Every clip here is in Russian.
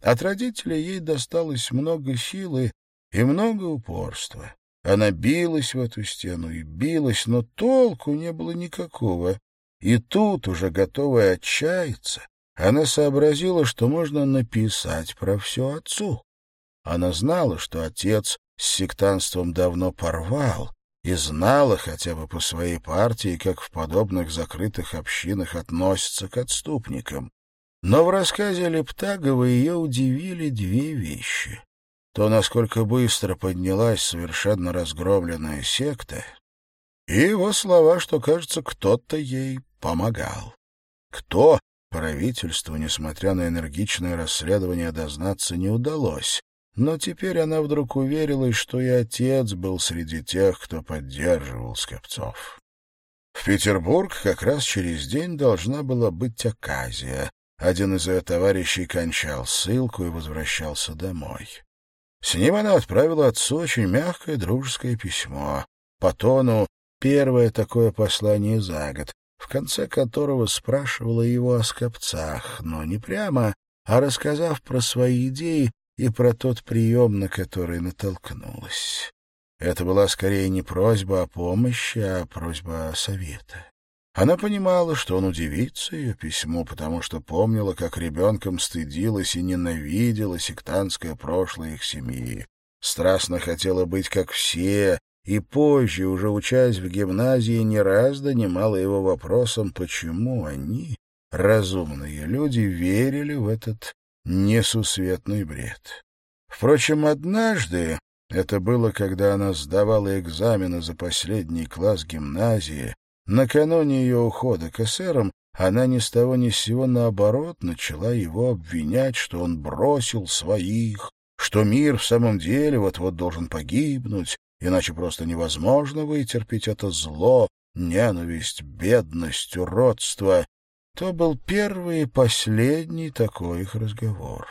От родителей ей досталось много силы и много упорства. Она билась в эту стену и билась, но толку не было никакого. И тут, уже готовая отчаяться, она сообразила, что можно написать про все отцу. Она знала, что отец с сектанством давно порвал, и знала хотя бы по своей партии, как в подобных закрытых общинах относятся к отступникам. Но в рассказе Лептагова ее удивили две вещи. То, насколько быстро поднялась совершенно разгромленная секта, и его слова, что, кажется, кто-то ей помогал. Кто, правительству, несмотря на энергичное расследование, дознаться не удалось. Но теперь она вдруг уверилась, что и отец был среди тех, кто поддерживал Скопцов. В Петербург как раз через день должна была быть оказия. Один из ее товарищей кончал ссылку и возвращался домой. С ним она отправила отцу очень мягкое дружеское письмо. По тону первое такое послание за год, в конце которого спрашивала его о скопцах, но не прямо, а рассказав про свои идеи и про тот прием, на который натолкнулась. Это была скорее не просьба о помощи, а просьба о совета. Она понимала, что он удивится ее письму, потому что помнила, как ребенком стыдилась и ненавидела сектантское прошлое их семьи. Страстно хотела быть как все, и позже, уже учась в гимназии, не раз донимала его вопросом, почему они, разумные люди, верили в этот несусветный бред. Впрочем, однажды, это было, когда она сдавала экзамены за последний класс гимназии, накануне ее ухода к эсерам, она ни с того ни с сего наоборот начала его обвинять, что он бросил своих, что мир в самом деле вот-вот должен погибнуть, иначе просто невозможно вытерпеть это зло, ненависть, бедность, уродство, то был первый и последний такой их разговор.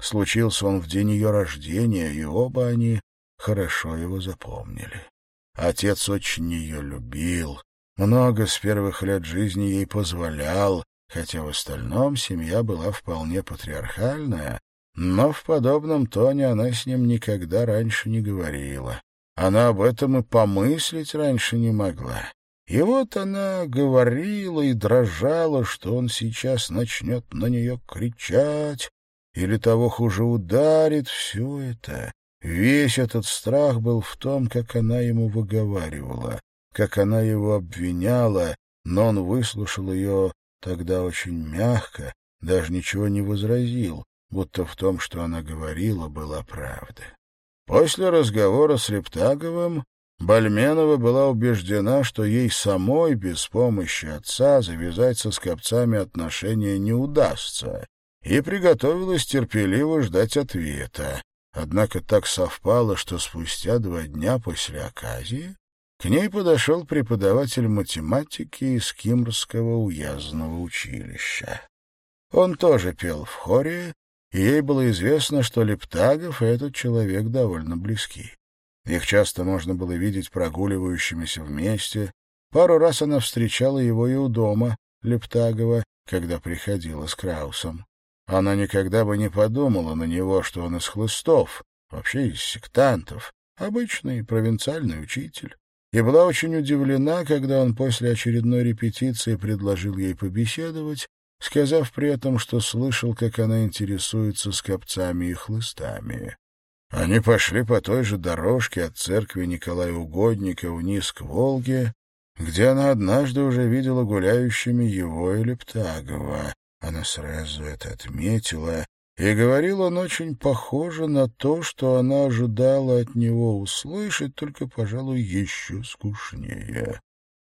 Случился он в день ее рождения, и оба они хорошо его запомнили. Отец очень ее любил, много с первых лет жизни ей позволял, хотя в остальном семья была вполне патриархальная, но в подобном тоне она с ним никогда раньше не говорила. Она об этом и помыслить раньше не могла. И вот она говорила и дрожала, что он сейчас начнет на нее кричать или того хуже ударит. Все это, весь этот страх был в том, как она ему выговаривала, как она его обвиняла, но он выслушал ее тогда очень мягко, даже ничего не возразил, будто в том, что она говорила, была правда. После разговора с Лептаговым Бальменова была убеждена, что ей самой без помощи отца завязать со скопцами отношения не удастся, и приготовилась терпеливо ждать ответа. Однако так совпало, что спустя два дня после оказии к ней подошел преподаватель математики из Кимрского уездного училища. Он тоже пел в хоре, и ей было известно, что Лептагов и этот человек довольно близки. Их часто можно было видеть прогуливающимися вместе. Пару раз она встречала его и у дома, Лептагова, когда приходила с Краусом. Она никогда бы не подумала на него, что он из хлыстов, вообще из сектантов, обычный провинциальный учитель, и была очень удивлена, когда он после очередной репетиции предложил ей побеседовать, сказав при этом, что слышал, как она интересуется скопцами и хлыстами. Они пошли по той же дорожке от церкви Николая Угодника вниз к Волге, где она однажды уже видела гуляющими его и Лептагова. Она сразу это отметила, и говорил он очень похоже на то, что она ожидала от него услышать, только, пожалуй, еще скучнее.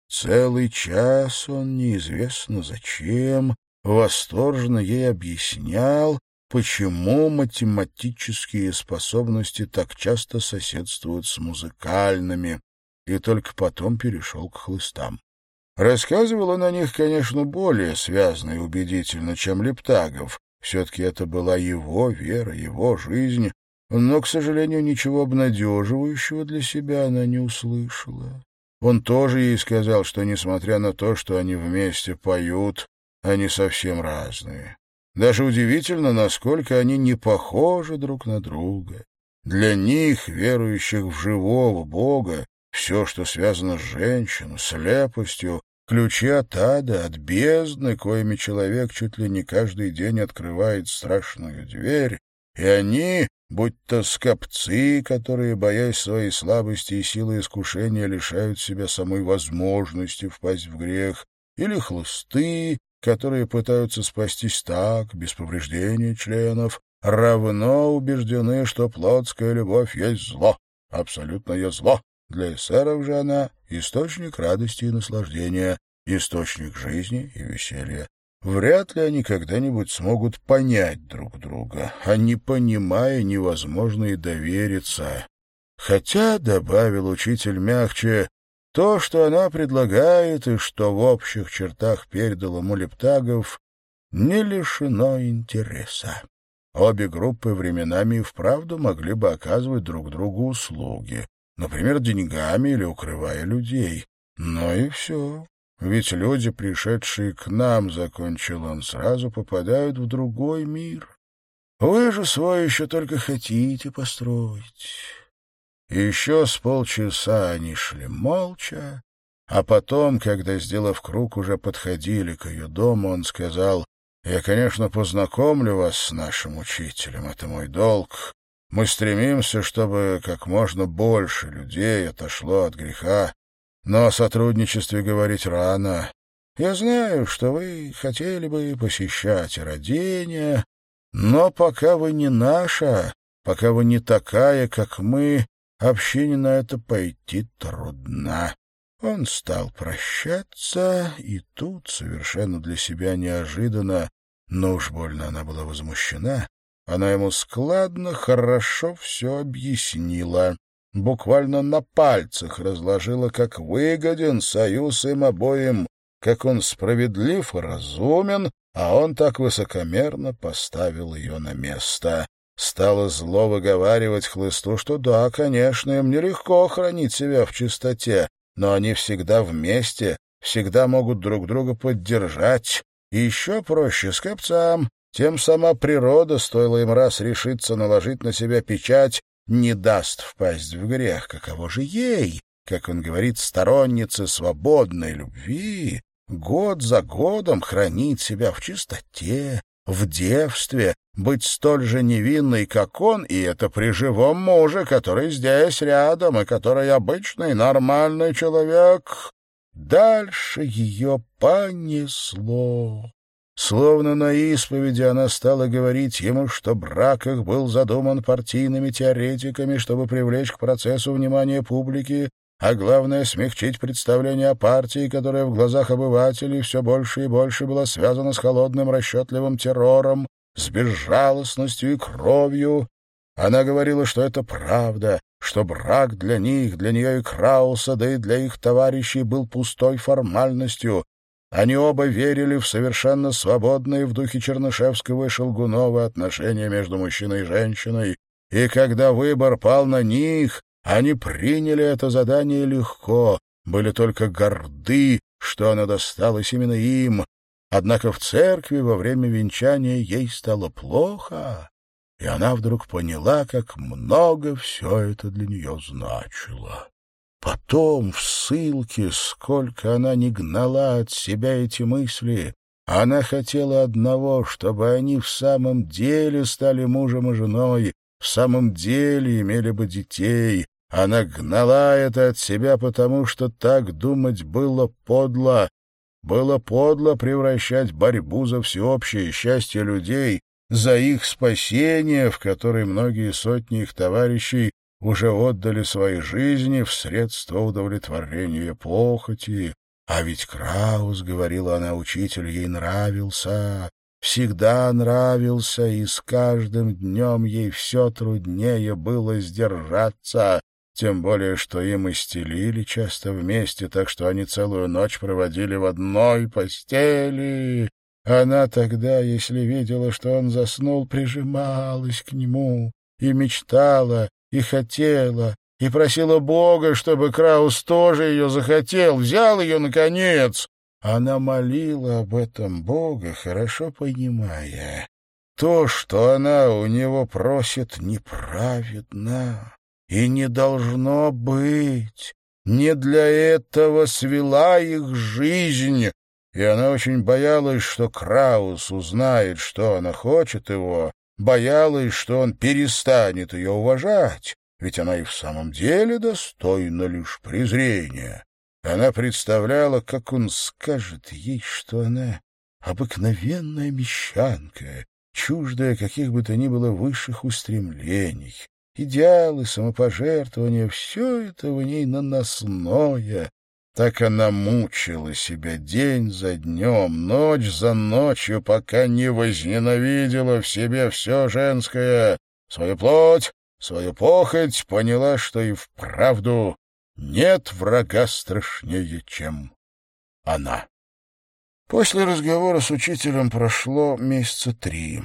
Целый час он, неизвестно зачем, восторженно ей объяснял, почему математические способности так часто соседствуют с музыкальными, и только потом перешел к хлыстам. Рассказывал он о них, конечно, более связно и убедительно, чем Лептагов. Все-таки это была его вера, его жизнь, но, к сожалению, ничего обнадеживающего для себя она не услышала. Он тоже ей сказал, что, несмотря на то, что они вместе поют, они совсем разные. Даже удивительно, насколько они не похожи друг на друга. Для них, верующих в живого Бога, все, что связано с женщиной, слепостью, ключи от ада, от бездны, коими человек чуть ли не каждый день открывает страшную дверь, и они, будь то скопцы, которые, боясь своей слабости и силы искушения, лишают себя самой возможности впасть в грех, или хлысты, которые пытаются спастись так, без повреждения членов, равно убеждены, что плотская любовь есть зло, абсолютное зло. Для эсеров же она — источник радости и наслаждения, источник жизни и веселья. Вряд ли они когда-нибудь смогут понять друг друга, а не понимая, невозможно и довериться. Хотя, — добавил учитель мягче, — то, что она предлагает и что в общих чертах передал ему не лишено интереса. Обе группы временами и вправду могли бы оказывать друг другу услуги, например, деньгами или укрывая людей. Но и все. Ведь люди, пришедшие к нам, — закончил он, — сразу попадают в другой мир. Вы же свой еще только хотите построить. еще с полчаса они шли молча, а потом, когда, сделав круг, уже подходили к ее дому, он сказал, я, конечно, познакомлю вас с нашим учителем, это мой долг. Мы стремимся, чтобы как можно больше людей отошло от греха, но о сотрудничестве говорить рано. Я знаю, что вы хотели бы посещать родения, но пока вы не наша, пока вы не такая, как мы, общине на это пойти трудно. Он стал прощаться, и тут, совершенно для себя неожиданно, но уж больно она была возмущена, она ему складно, хорошо все объяснила. Буквально на пальцах разложила, как выгоден союз им обоим, как он справедлив и разумен, а он так высокомерно поставил ее на место. Стало зло выговаривать хлысту, что да, конечно, им нелегко хранить себя в чистоте, но они всегда вместе, всегда могут друг друга поддержать. Еще проще с копцам, тем сама природа, стоило им раз решиться наложить на себя печать, не даст впасть в грех. Каково же ей, как он говорит, стороннице свободной любви, год за годом хранить себя в чистоте, в девстве, быть столь же невинной, как он, и это при живом муже, который здесь рядом, и который обычный нормальный человек. Дальше ее понесло. Словно на исповеди она стала говорить ему, что брак их был задуман партийными теоретиками, чтобы привлечь к процессу внимание публики, а главное — смягчить представление о партии, которая в глазах обывателей все больше и больше была связана с холодным расчетливым террором, с безжалостностью и кровью. Она говорила, что это правда, что брак для них, для нее и Крауса, да и для их товарищей был пустой формальностью. Они оба верили в совершенно свободные в духе Чернышевского и Шелгунова отношения между мужчиной и женщиной, и когда выбор пал на них, они приняли это задание легко, были только горды, что оно досталось именно им. Однако в церкви во время венчания ей стало плохо, и она вдруг поняла, как много все это для нее значило. Потом, в ссылке, сколько она не гнала от себя эти мысли, она хотела одного, чтобы они в самом деле стали мужем и женой, в самом деле имели бы детей, она гнала это от себя, потому что так думать было подло. Было подло превращать борьбу за всеобщее счастье людей, за их спасение, в которой многие сотни их товарищей уже отдали свои жизни в средства удовлетворения похоти. А ведь Краус, — говорила она, учитель, — ей нравился, всегда нравился, и с каждым днем ей все труднее было сдержаться, тем более, что им и стелили часто вместе, так что они целую ночь проводили в одной постели. Она тогда, если видела, что он заснул, прижималась к нему и мечтала, и хотела, и просила Бога, чтобы Краус тоже ее захотел, взял ее, наконец. Она молила об этом Бога, хорошо понимая, то, что она у него просит, неправедно и не должно быть. Не для этого свела их жизнь, и она очень боялась, что Краус узнает, что она хочет его, боялась, что он перестанет ее уважать, ведь она и в самом деле достойна лишь презрения. Она представляла, как он скажет ей, что она обыкновенная мещанка, чуждая каких бы то ни было высших устремлений. Идеалы, самопожертвования — все это в ней наносное. Так она мучила себя день за днем, ночь за ночью, пока не возненавидела в себе все женское, свою плоть, свою похоть, поняла, что и вправду нет врага страшнее, чем она. После разговора с учителем прошло месяца три.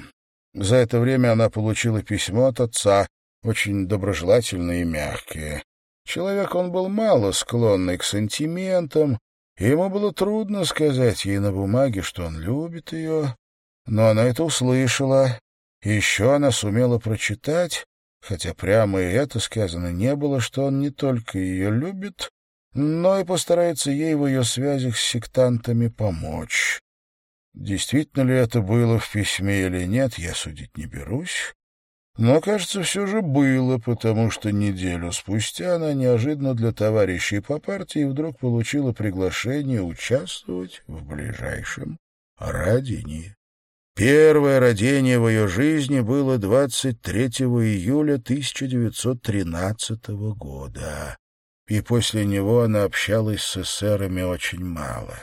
За это время она получила письмо от отца, очень доброжелательное и мягкое. Человек он был мало склонный к сантиментам, и ему было трудно сказать ей на бумаге, что он любит ее, но она это услышала. Еще она сумела прочитать, хотя прямо и это сказано не было, что он не только ее любит, но и постарается ей в ее связях с сектантами помочь. Действительно ли это было в письме или нет, я судить не берусь. Но, кажется, все же было, потому что неделю спустя она неожиданно для товарищей по партии вдруг получила приглашение участвовать в ближайшем родении. Первое родение в ее жизни было 23 июля 1913 года и после него она общалась с эсерами очень мало.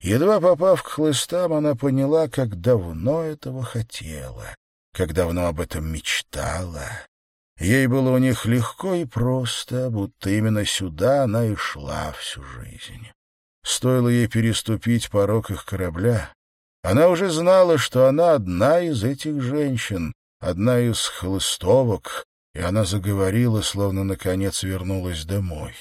Едва попав к хлыстам, она поняла, как давно этого хотела, как давно об этом мечтала. Ей было у них легко и просто, будто именно сюда она и шла всю жизнь. Стоило ей переступить порог их корабля, она уже знала, что она одна из этих женщин, одна из хлыстовок, и она заговорила, словно наконец вернулась домой.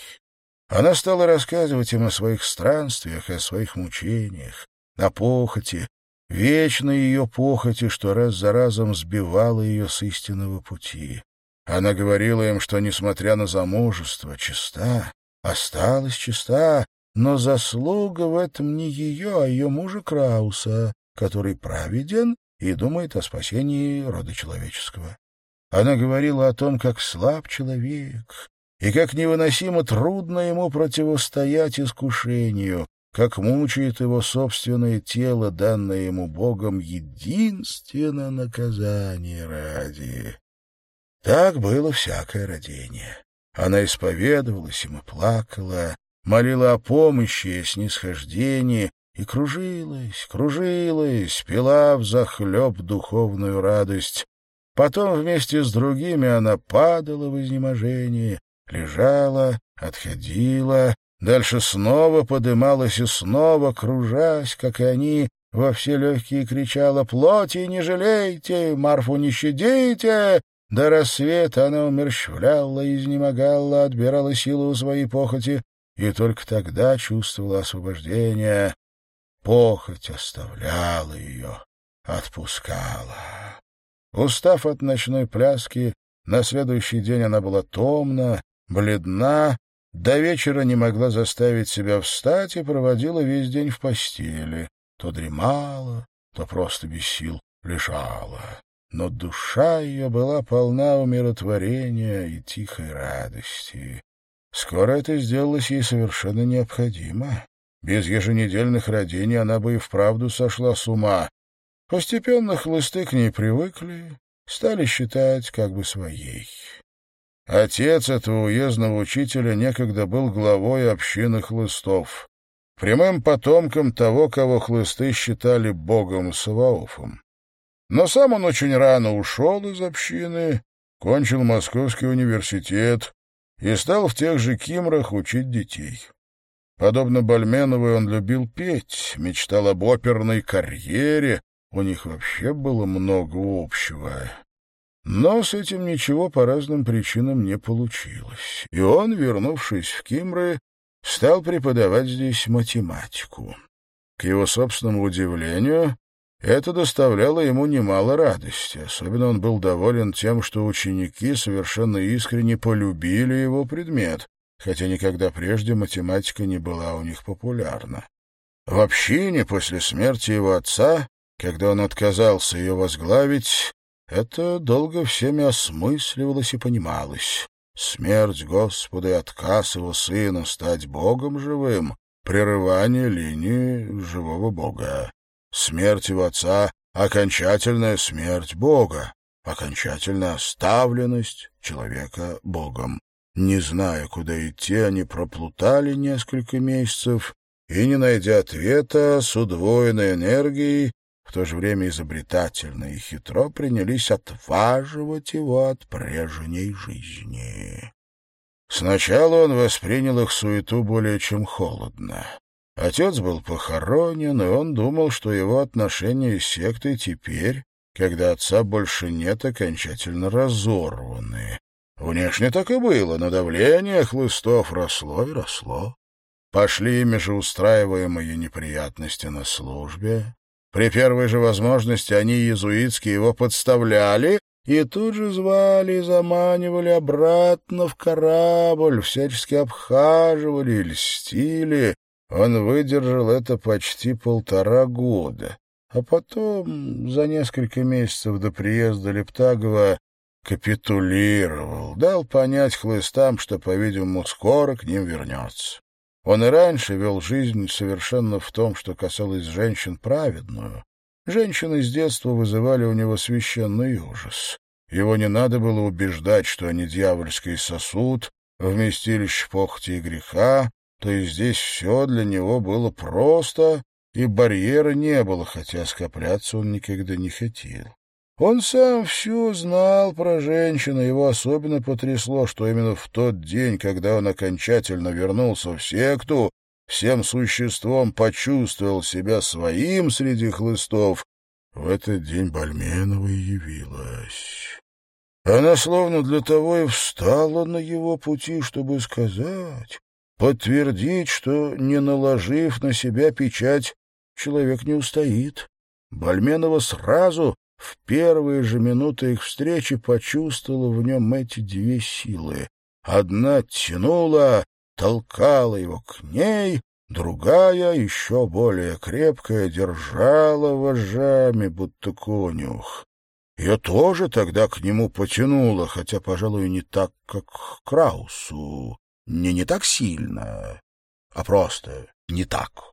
Она стала рассказывать им о своих странствиях о своих мучениях, о похоти, вечной ее похоти, что раз за разом сбивала ее с истинного пути. Она говорила им, что, несмотря на замужество, чиста, осталась чиста, но заслуга в этом не ее, а ее мужа Крауса, который праведен и думает о спасении рода человеческого. Она говорила о том, как слаб человек, и как невыносимо трудно ему противостоять искушению, как мучает его собственное тело, данное ему Богом единственно наказание ради. Так было всякое родение. Она исповедовалась ему, плакала, молила о помощи и снисхождении, и кружилась, кружилась, пила взахлеб духовную радость, Потом вместе с другими она падала в изнеможении, лежала, отходила, дальше снова подымалась и снова, кружась, как и они, во все легкие кричала «Плоти не жалейте! Марфу не щадите!» До рассвета она умерщвляла, изнемогала, отбирала силу у своей похоти и только тогда чувствовала освобождение. Похоть оставляла ее, отпускала. Устав от ночной пляски, на следующий день она была томна, бледна, до вечера не могла заставить себя встать и проводила весь день в постели. То дремала, то просто без сил лежала. Но душа ее была полна умиротворения и тихой радости. Скоро это сделалось ей совершенно необходимо. Без еженедельных родений она бы и вправду сошла с ума, Постепенно хлысты к ней привыкли, стали считать как бы своей. Отец этого уездного учителя некогда был главой общины хлыстов, прямым потомком того, кого хлысты считали богом Саваофом. Но сам он очень рано ушел из общины, кончил Московский университет и стал в тех же Кимрах учить детей. Подобно Бальменовой он любил петь, мечтал об оперной карьере, у них вообще было много общего. Но с этим ничего по разным причинам не получилось. И он, вернувшись в Кимры, стал преподавать здесь математику. К его собственному удивлению, это доставляло ему немало радости. Особенно он был доволен тем, что ученики совершенно искренне полюбили его предмет, хотя никогда прежде математика не была у них популярна. В общине после смерти его отца, когда он отказался ее возглавить, это долго всеми осмысливалось и понималось. Смерть Господа и отказ его сына стать Богом живым — прерывание линии живого Бога. Смерть его отца — окончательная смерть Бога, окончательная оставленность человека Богом. Не зная, куда идти, они проплутали несколько месяцев и, не найдя ответа, с удвоенной энергией, в то же время изобретательно и хитро принялись отваживать его от прежней жизни. Сначала он воспринял их суету более чем холодно. Отец был похоронен, и он думал, что его отношения с сектой теперь, когда отца больше нет, окончательно разорваны. Внешне так и было, но давление хлыстов росло и росло. Пошли ими же устраиваемые неприятности на службе. При первой же возможности они, иезуитские, его подставляли и тут же звали и заманивали обратно в корабль, всячески обхаживали льстили. Он выдержал это почти полтора года. А потом, за несколько месяцев до приезда Лептагова, капитулировал, дал понять хлыстам, что, по-видимому, скоро к ним вернется. Он и раньше вел жизнь совершенно в том, что касалось женщин, праведную. Женщины с детства вызывали у него священный ужас. Его не надо было убеждать, что они дьявольский сосуд, вместилище похоти и греха, то есть здесь все для него было просто, и барьера не было, хотя скопляться он никогда не хотел. Он сам все знал про женщину, его особенно потрясло, что именно в тот день, когда он окончательно вернулся в секту, всем существом почувствовал себя своим среди хлыстов, в этот день Бальменова явилась. Она словно для того и встала на его пути, чтобы сказать, подтвердить, что, не наложив на себя печать, человек не устоит. Бальменова сразу в первые же минуты их встречи почувствовала в нем эти две силы. Одна тянула, толкала его к ней, другая, еще более крепкая, держала вожжами, будто конюх. Ее тоже тогда к нему потянуло, хотя, пожалуй, не так, как к Краусу. Не не так сильно, а просто не так.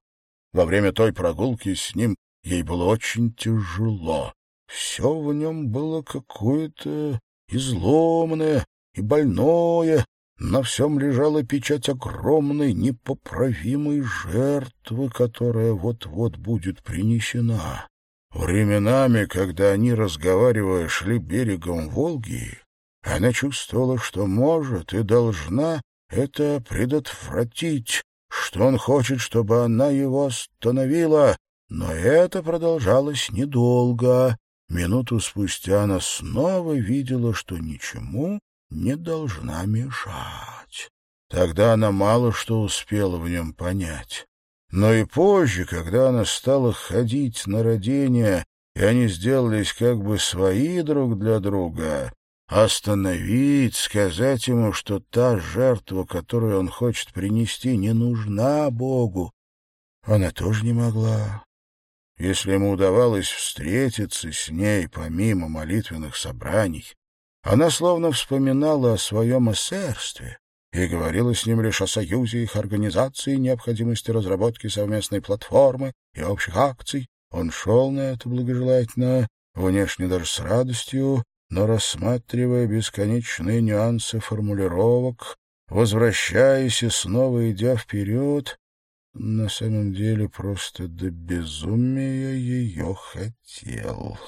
Во время той прогулки с ним ей было очень тяжело. Все в нем было какое-то изломанное и больное, на всем лежала печать огромной, непоправимой жертвы, которая вот-вот будет принесена. Временами, когда они, разговаривая, шли берегом Волги, она чувствовала, что может и должна это предотвратить, что он хочет, чтобы она его остановила, но это продолжалось недолго. Минуту спустя она снова видела, что ничему не должна мешать. Тогда она мало что успела в нем понять. Но и позже, когда она стала ходить на родение, и они сделались как бы свои друг для друга, остановить, сказать ему, что та жертва, которую он хочет принести, не нужна Богу, она тоже не могла. Если ему удавалось встретиться с ней помимо молитвенных собраний, она словно вспоминала о своем эсерстве и говорила с ним лишь о союзе их организации, необходимости разработки совместной платформы и общих акций. Он шел на это благожелательно, внешне даже с радостью, но рассматривая бесконечные нюансы формулировок, возвращаясь и снова идя вперед, на самом деле просто до безумия ее хотел.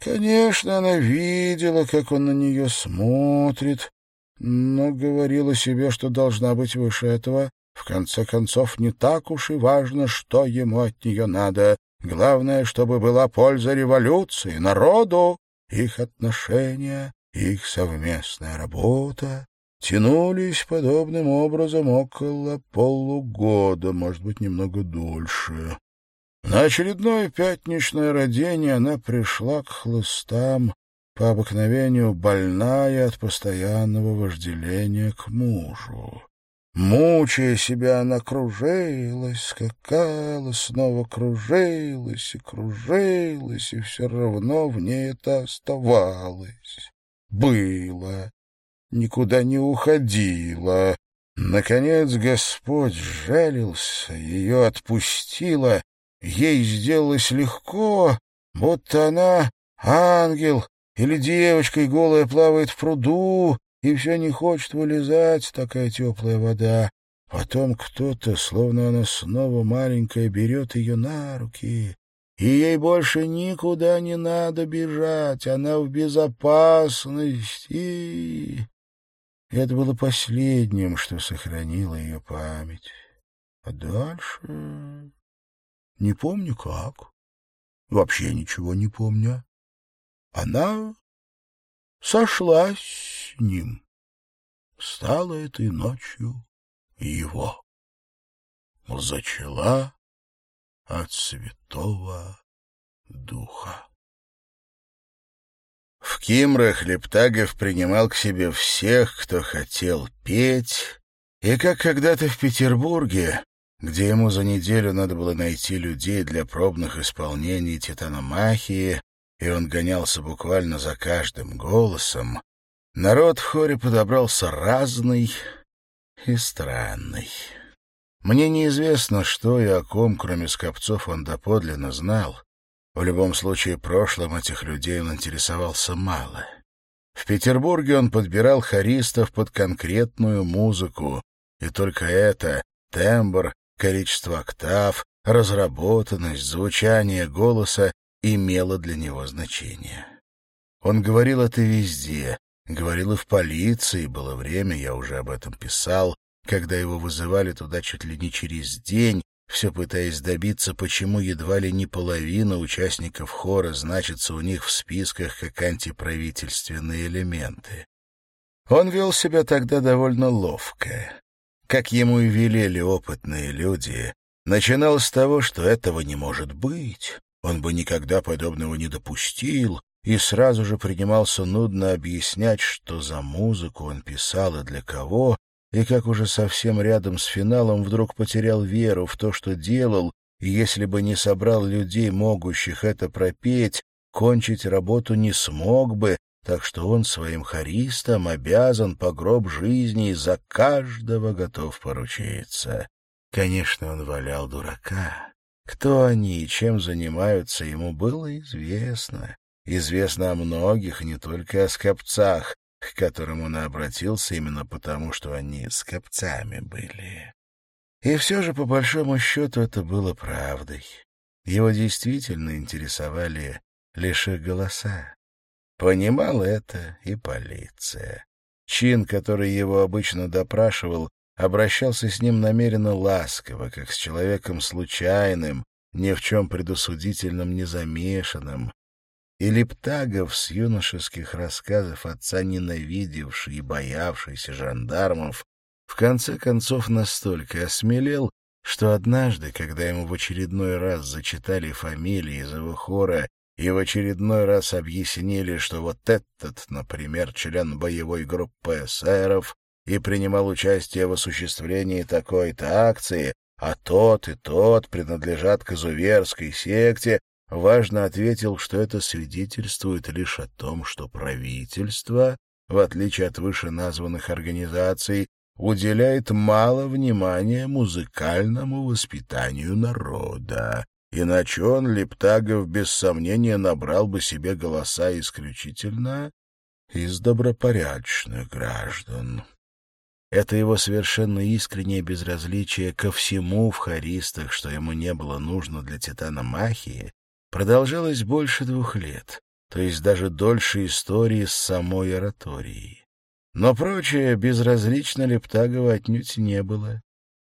Конечно, она видела, как он на нее смотрит, но говорила себе, что должна быть выше этого. В конце концов, не так уж и важно, что ему от нее надо. Главное, чтобы была польза революции, народу, их отношения, их совместная работа тянулись подобным образом около полугода, может быть, немного дольше. На очередное пятничное родение она пришла к хлыстам, по обыкновению больная от постоянного вожделения к мужу. Мучая себя, она кружилась, скакала, снова кружилась и кружилась, и все равно в ней это оставалось. Было, никуда не уходила. Наконец Господь жалился, ее отпустила, ей сделалось легко, будто она ангел или девочка, и голая плавает в пруду, и все не хочет вылезать, такая теплая вода. Потом кто-то, словно она снова маленькая, берет ее на руки, и ей больше никуда не надо бежать, она в безопасности. Это было последним, что сохранило ее память. А дальше... Не помню как. Вообще ничего не помню. Она сошлась ним. Стала этой ночью его. Зачала от Святого Духа. В Кимрах Лептагов принимал к себе всех, кто хотел петь, и как когда-то в Петербурге, где ему за неделю надо было найти людей для пробных исполнений титаномахии, и он гонялся буквально за каждым голосом, Народ в хоре подобрался разный и странный. Мне неизвестно, что и о ком, кроме скопцов, он доподлинно знал. В любом случае, прошлым этих людей он интересовался мало. В Петербурге он подбирал хористов под конкретную музыку, и только это — тембр, количество октав, разработанность, звучание голоса — имело для него значение. Он говорил это везде, Говорил и в полиции, было время, я уже об этом писал, когда его вызывали туда чуть ли не через день, все пытаясь добиться, почему едва ли не половина участников хора значится у них в списках как антиправительственные элементы. Он вел себя тогда довольно ловко. Как ему и велели опытные люди, начинал с того, что этого не может быть, он бы никогда подобного не допустил, и сразу же принимался нудно объяснять, что за музыку он писал и для кого, и как уже совсем рядом с финалом вдруг потерял веру в то, что делал, и если бы не собрал людей, могущих это пропеть, кончить работу не смог бы, так что он своим хористам обязан по гроб жизни и за каждого готов поручиться. Конечно, он валял дурака. Кто они и чем занимаются, ему было известно известно о многих, не только о скопцах, к которым он обратился именно потому, что они скопцами были. И все же, по большому счету, это было правдой. Его действительно интересовали лишь их голоса. Понимал это и полиция. Чин, который его обычно допрашивал, обращался с ним намеренно ласково, как с человеком случайным, ни в чем предусудительном не замешанным, и Лептагов с юношеских рассказов отца, ненавидевший и боявшийся жандармов, в конце концов настолько осмелел, что однажды, когда ему в очередной раз зачитали фамилии из его хора и в очередной раз объяснили, что вот этот, например, член боевой группы эсеров и принимал участие в осуществлении такой-то акции, а тот и тот принадлежат к изуверской секте, важно ответил, что это свидетельствует лишь о том, что правительство, в отличие от вышеназванных организаций, уделяет мало внимания музыкальному воспитанию народа. Иначе он, Лептагов, без сомнения набрал бы себе голоса исключительно из добропорядочных граждан. Это его совершенно искреннее безразличие ко всему в харистах, что ему не было нужно для Титана Махии, продолжалось больше двух лет, то есть даже дольше истории с самой ораторией. Но прочее безразлично Лептагова отнюдь не было,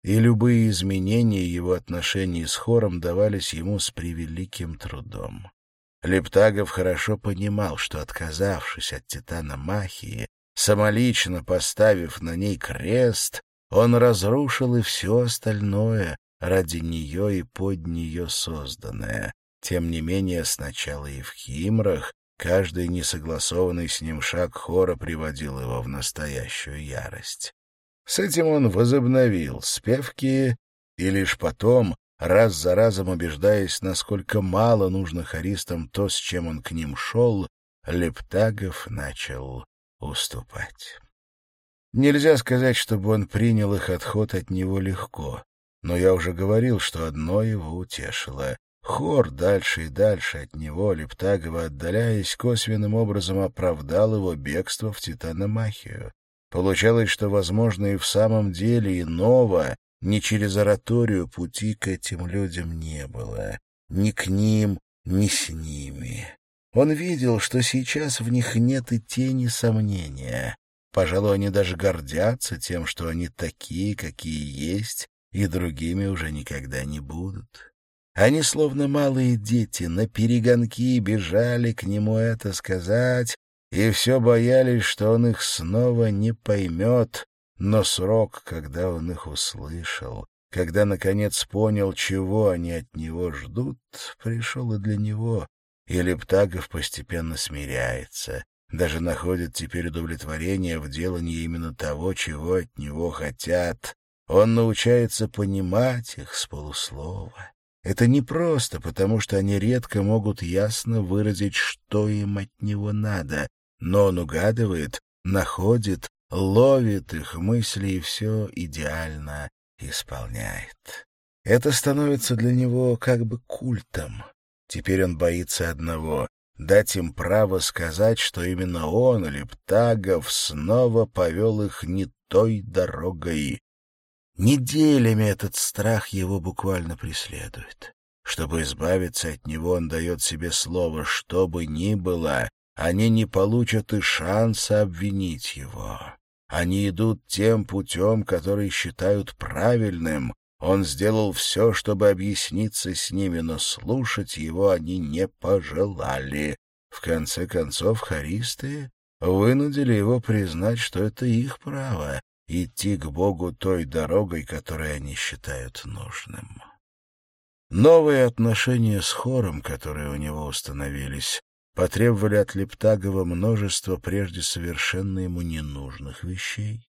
и любые изменения его отношений с хором давались ему с превеликим трудом. Лептагов хорошо понимал, что, отказавшись от Титана Махии, самолично поставив на ней крест, он разрушил и все остальное, ради нее и под нее созданное. Тем не менее, сначала и в Химрах каждый несогласованный с ним шаг хора приводил его в настоящую ярость. С этим он возобновил спевки, и лишь потом, раз за разом убеждаясь, насколько мало нужно хористам то, с чем он к ним шел, Лептагов начал уступать. Нельзя сказать, чтобы он принял их отход от него легко, но я уже говорил, что одно его утешило. Хор дальше и дальше от него, Лептагова, отдаляясь, косвенным образом оправдал его бегство в Титаномахию. Получалось, что, возможно, и в самом деле иного, ни через ораторию пути к этим людям не было. Ни к ним, ни с ними. Он видел, что сейчас в них нет и тени сомнения. Пожалуй, они даже гордятся тем, что они такие, какие есть, и другими уже никогда не будут. Они, словно малые дети, на перегонки бежали к нему это сказать, и все боялись, что он их снова не поймет, но срок, когда он их услышал, когда, наконец, понял, чего они от него ждут, пришел и для него, и Лептагов постепенно смиряется, даже находит теперь удовлетворение в делании именно того, чего от него хотят. Он научается понимать их с полуслова. Это не просто, потому что они редко могут ясно выразить, что им от него надо, но он угадывает, находит, ловит их мысли и все идеально исполняет. Это становится для него как бы культом. Теперь он боится одного — дать им право сказать, что именно он, Лептагов, снова повел их не той дорогой. Неделями этот страх его буквально преследует. Чтобы избавиться от него, он дает себе слово, что бы ни было, они не получат и шанса обвинить его. Они идут тем путем, который считают правильным. Он сделал все, чтобы объясниться с ними, но слушать его они не пожелали. В конце концов, харисты вынудили его признать, что это их право — идти к Богу той дорогой, которой они считают нужным. Новые отношения с хором, которые у него установились, потребовали от Лептагова множество прежде совершенно ему ненужных вещей.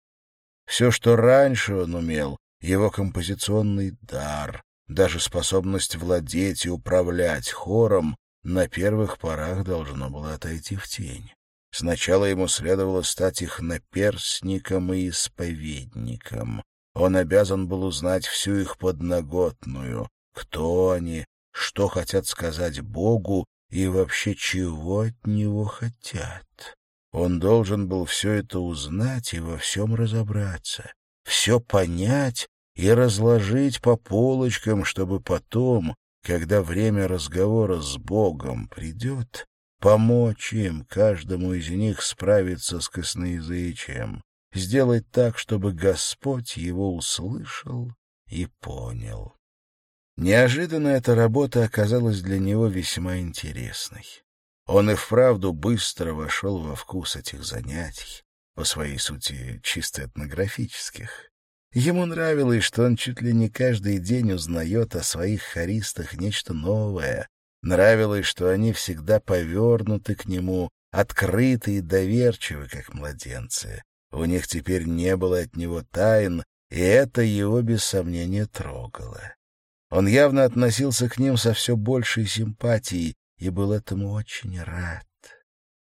Все, что раньше он умел, его композиционный дар, даже способность владеть и управлять хором, на первых порах должно было отойти в тень. Сначала ему следовало стать их наперстником и исповедником. Он обязан был узнать всю их подноготную, кто они, что хотят сказать Богу и вообще чего от него хотят. Он должен был все это узнать и во всем разобраться, все понять и разложить по полочкам, чтобы потом, когда время разговора с Богом придет, помочь им, каждому из них, справиться с косноязычием, сделать так, чтобы Господь его услышал и понял. Неожиданно эта работа оказалась для него весьма интересной. Он и вправду быстро вошел во вкус этих занятий, по своей сути чисто этнографических. Ему нравилось, что он чуть ли не каждый день узнает о своих хористах нечто новое. Нравилось, что они всегда повернуты к нему, открыты и доверчивы, как младенцы. У них теперь не было от него тайн, и это его без сомнения трогало. Он явно относился к ним со все большей симпатией и был этому очень рад.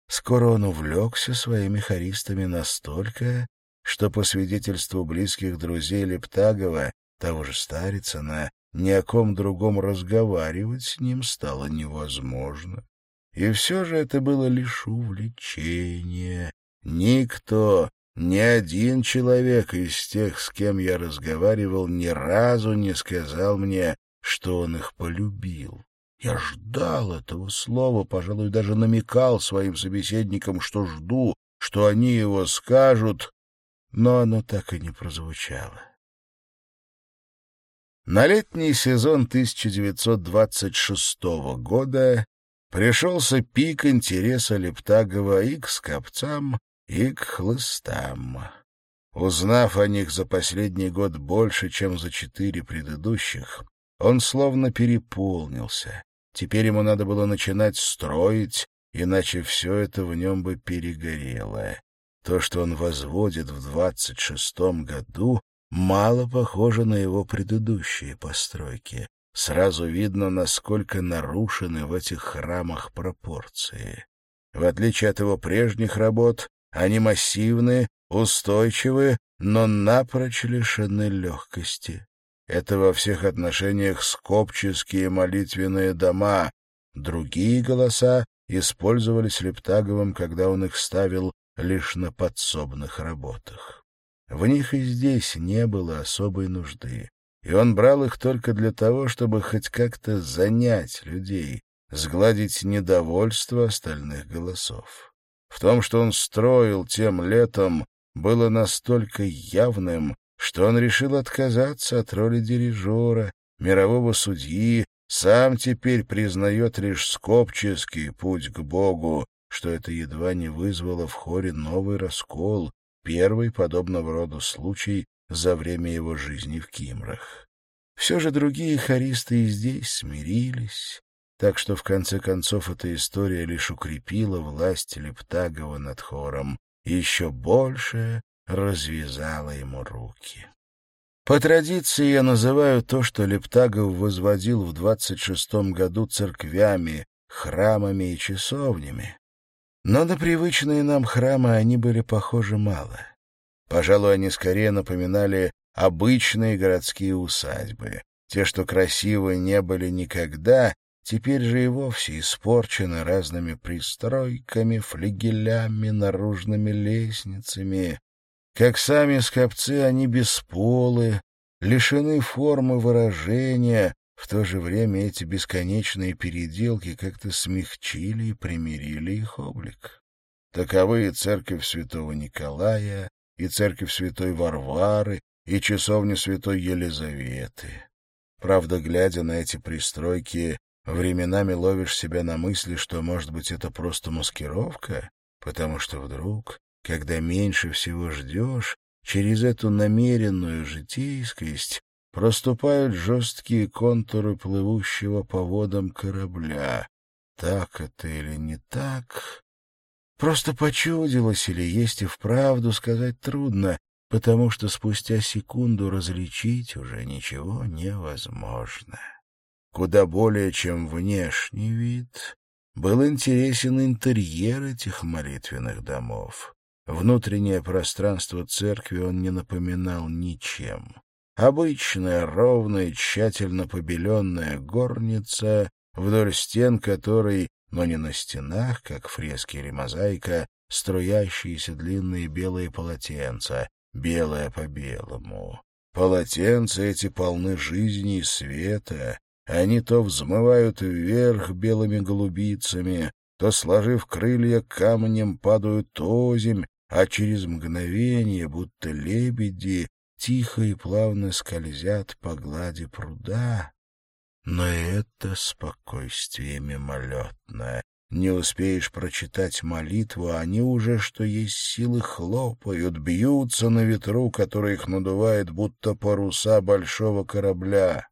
Скоро он увлекся своими хористами настолько, что, по свидетельству близких друзей Лептагова, того же Старицына, ни о ком другом разговаривать с ним стало невозможно. И все же это было лишь увлечение. Никто, ни один человек из тех, с кем я разговаривал, ни разу не сказал мне, что он их полюбил. Я ждал этого слова, пожалуй, даже намекал своим собеседникам, что жду, что они его скажут, но оно так и не прозвучало. На летний сезон 1926 года пришелся пик интереса Лептагова и к скопцам, и к хлыстам. Узнав о них за последний год больше, чем за четыре предыдущих, он словно переполнился. Теперь ему надо было начинать строить, иначе все это в нем бы перегорело. То, что он возводит в двадцать шестом году, мало похоже на его предыдущие постройки. Сразу видно, насколько нарушены в этих храмах пропорции. В отличие от его прежних работ, они массивны, устойчивы, но напрочь лишены легкости. Это во всех отношениях скопческие молитвенные дома. Другие голоса использовались Лептаговым, когда он их ставил лишь на подсобных работах. В них и здесь не было особой нужды, и он брал их только для того, чтобы хоть как-то занять людей, сгладить недовольство остальных голосов. В том, что он строил тем летом, было настолько явным, что он решил отказаться от роли дирижера, мирового судьи, сам теперь признает лишь скопческий путь к Богу, что это едва не вызвало в хоре новый раскол, первый подобного рода случай за время его жизни в Кимрах. Все же другие хористы и здесь смирились, так что в конце концов эта история лишь укрепила власть Лептагова над хором и еще больше развязала ему руки. По традиции я называю то, что Лептагов возводил в двадцать шестом году церквями, храмами и часовнями. Но на привычные нам храмы они были похожи мало. Пожалуй, они скорее напоминали обычные городские усадьбы. Те, что красивы не были никогда, теперь же и вовсе испорчены разными пристройками, флигелями, наружными лестницами. Как сами скопцы, они бесполы, лишены формы выражения, в то же время эти бесконечные переделки как-то смягчили и примирили их облик. Таковы и церковь святого Николая, и церковь святой Варвары, и часовня святой Елизаветы. Правда, глядя на эти пристройки, временами ловишь себя на мысли, что, может быть, это просто маскировка, потому что вдруг когда меньше всего ждешь, через эту намеренную житейскость проступают жесткие контуры плывущего по водам корабля. Так это или не так? Просто почудилось или есть и вправду сказать трудно, потому что спустя секунду различить уже ничего невозможно. Куда более, чем внешний вид, был интересен интерьер этих молитвенных домов. Внутреннее пространство церкви он не напоминал ничем. Обычная, ровная, тщательно побеленная горница, вдоль стен которой, но не на стенах, как фрески или мозаика, струящиеся длинные белые полотенца, белое по белому. Полотенца эти полны жизни и света, они то взмывают вверх белыми голубицами, то, сложив крылья, камнем падают озимь, а через мгновение, будто лебеди, тихо и плавно скользят по глади пруда. Но это спокойствие мимолетное. Не успеешь прочитать молитву, они уже, что есть силы, хлопают, бьются на ветру, который их надувает, будто паруса большого корабля.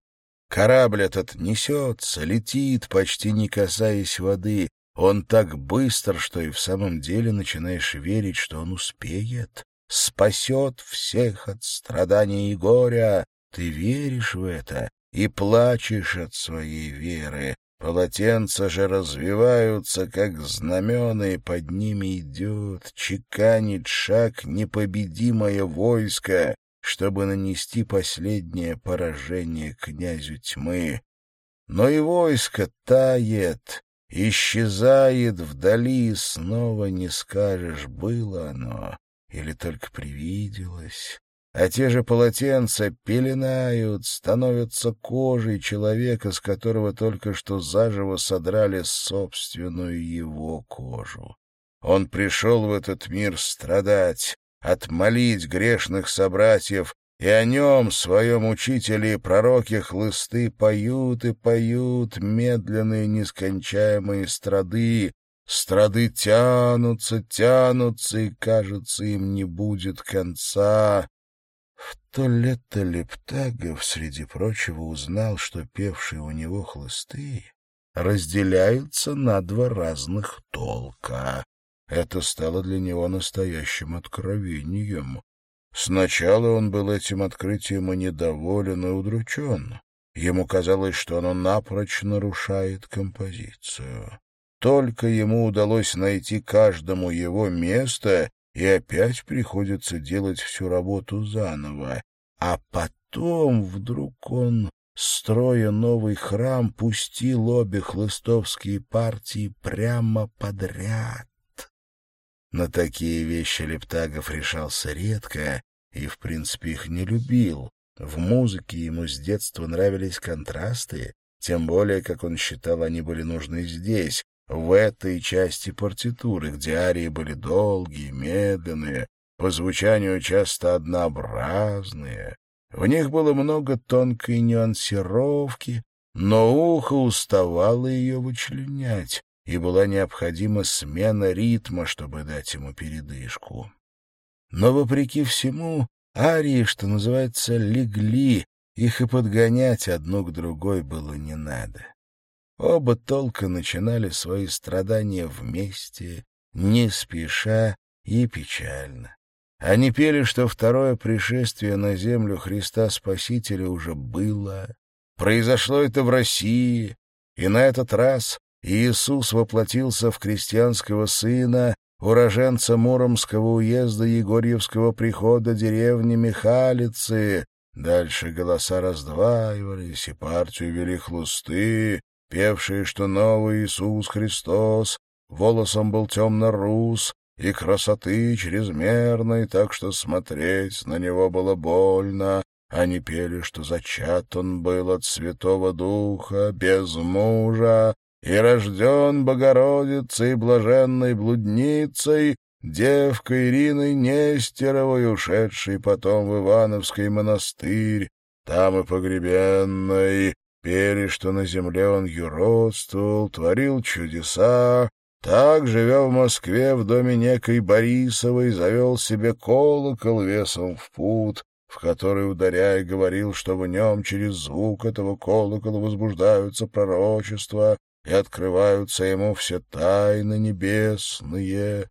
Корабль этот несется, летит, почти не касаясь воды, он так быстр, что и в самом деле начинаешь верить, что он успеет, спасет всех от страданий и горя. Ты веришь в это и плачешь от своей веры. Полотенца же развиваются, как знамена, и под ними идет, чеканит шаг непобедимое войско, чтобы нанести последнее поражение князю тьмы. Но и войско тает, исчезает вдали, и снова не скажешь, было оно или только привиделось. А те же полотенца пеленают, становятся кожей человека, с которого только что заживо содрали собственную его кожу. Он пришел в этот мир страдать, отмолить грешных собратьев и о нем, своем учителе и пророке, хлысты поют и поют медленные нескончаемые страды, Страды тянутся, тянутся, и, кажется, им не будет конца. В то лето Лептагов, среди прочего, узнал, что певшие у него хлысты разделяются на два разных толка. Это стало для него настоящим откровением. Сначала он был этим открытием и недоволен, и удручен. Ему казалось, что оно напрочь нарушает композицию. Только ему удалось найти каждому его место, и опять приходится делать всю работу заново. А потом вдруг он, строя новый храм, пустил обе хлыстовские партии прямо подряд. На такие вещи Лептагов решался редко и, в принципе, их не любил. В музыке ему с детства нравились контрасты, тем более, как он считал, они были нужны здесь, в этой части партитуры, где арии были долгие, медленные, по звучанию часто однообразные. В них было много тонкой нюансировки, но ухо уставало ее вычленять и была необходима смена ритма, чтобы дать ему передышку. Но, вопреки всему, арии, что называется, легли, их и подгонять одну к другой было не надо. Оба толка начинали свои страдания вместе, не спеша и печально. Они пели, что второе пришествие на землю Христа Спасителя уже было. Произошло это в России, и на этот раз Иисус воплотился в крестьянского сына, уроженца Муромского уезда Егорьевского прихода деревни Михалицы. Дальше голоса раздваивались, и партию вели хлусты, певшие, что новый Иисус Христос волосом был темно-рус, и красоты чрезмерной, так что смотреть на него было больно. Они пели, что зачат он был от Святого Духа, без мужа, и рожден Богородицей блаженной блудницей, девкой Ириной Нестеровой, ушедшей потом в Ивановский монастырь, там и погребенной, пели, что на земле он юродствовал, творил чудеса, так, живя в Москве в доме некой Борисовой, завел себе колокол весом в пут, в который, ударяя, говорил, что в нем через звук этого колокола возбуждаются пророчества, и открываются ему все тайны небесные.